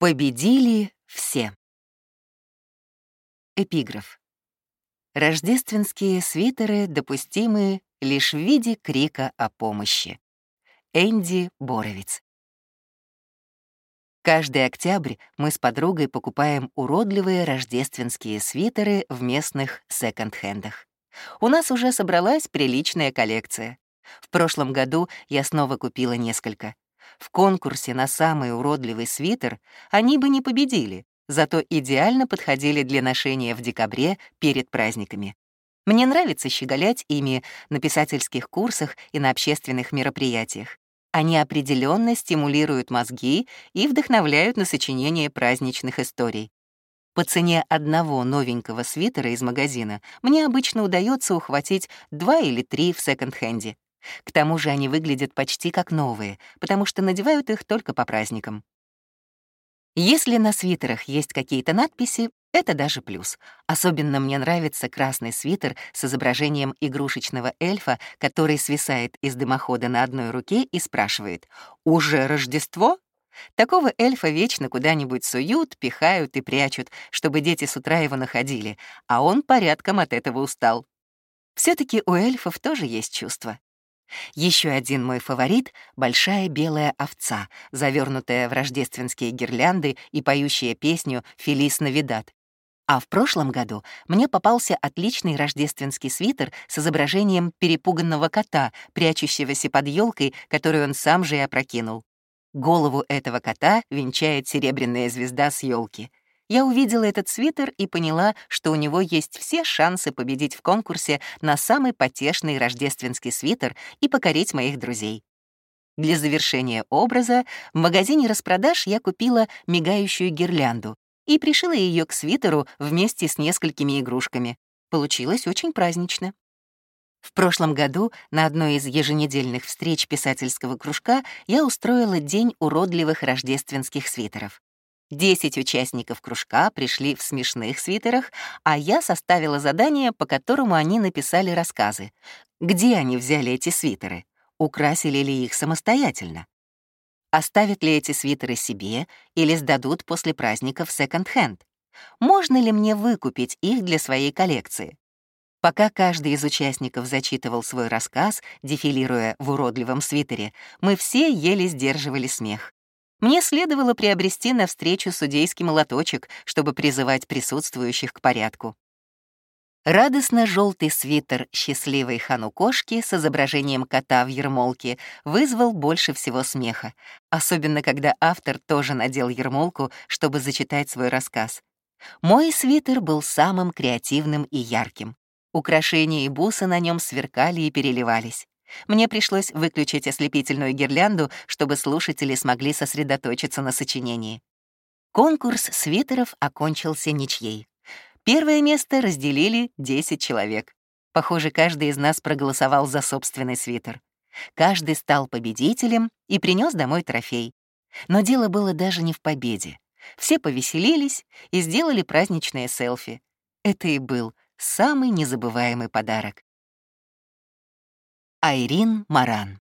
Победили все. Эпиграф. Рождественские свитеры допустимы лишь в виде крика о помощи. Энди Боровиц. Каждый октябрь мы с подругой покупаем уродливые рождественские свитеры в местных секонд-хендах. У нас уже собралась приличная коллекция. В прошлом году я снова купила несколько. В конкурсе на самый уродливый свитер они бы не победили, зато идеально подходили для ношения в декабре перед праздниками. Мне нравится щеголять ими на писательских курсах и на общественных мероприятиях. Они определенно стимулируют мозги и вдохновляют на сочинение праздничных историй. По цене одного новенького свитера из магазина мне обычно удается ухватить два или три в секонд-хенде. К тому же они выглядят почти как новые, потому что надевают их только по праздникам. Если на свитерах есть какие-то надписи, это даже плюс. Особенно мне нравится красный свитер с изображением игрушечного эльфа, который свисает из дымохода на одной руке и спрашивает «Уже Рождество?» Такого эльфа вечно куда-нибудь суют, пихают и прячут, чтобы дети с утра его находили, а он порядком от этого устал. все таки у эльфов тоже есть чувства. Еще один мой фаворит — большая белая овца, завернутая в рождественские гирлянды и поющая песню «Фелис Навидат». А в прошлом году мне попался отличный рождественский свитер с изображением перепуганного кота, прячущегося под елкой, которую он сам же и опрокинул. Голову этого кота венчает серебряная звезда с елки. Я увидела этот свитер и поняла, что у него есть все шансы победить в конкурсе на самый потешный рождественский свитер и покорить моих друзей. Для завершения образа в магазине распродаж я купила мигающую гирлянду и пришила ее к свитеру вместе с несколькими игрушками. Получилось очень празднично. В прошлом году на одной из еженедельных встреч писательского кружка я устроила день уродливых рождественских свитеров. Десять участников кружка пришли в смешных свитерах, а я составила задание, по которому они написали рассказы. Где они взяли эти свитеры? Украсили ли их самостоятельно? Оставят ли эти свитеры себе или сдадут после праздников секонд-хенд? Можно ли мне выкупить их для своей коллекции? Пока каждый из участников зачитывал свой рассказ, дефилируя в уродливом свитере, мы все еле сдерживали смех. Мне следовало приобрести навстречу судейский молоточек, чтобы призывать присутствующих к порядку. Радостно-желтый свитер счастливой ханукошки с изображением кота в ермолке вызвал больше всего смеха, особенно когда автор тоже надел ермолку, чтобы зачитать свой рассказ. Мой свитер был самым креативным и ярким. Украшения и бусы на нем сверкали и переливались. Мне пришлось выключить ослепительную гирлянду, чтобы слушатели смогли сосредоточиться на сочинении. Конкурс свитеров окончился ничьей. Первое место разделили 10 человек. Похоже, каждый из нас проголосовал за собственный свитер. Каждый стал победителем и принес домой трофей. Но дело было даже не в победе. Все повеселились и сделали праздничное селфи. Это и был самый незабываемый подарок. Айрин Маран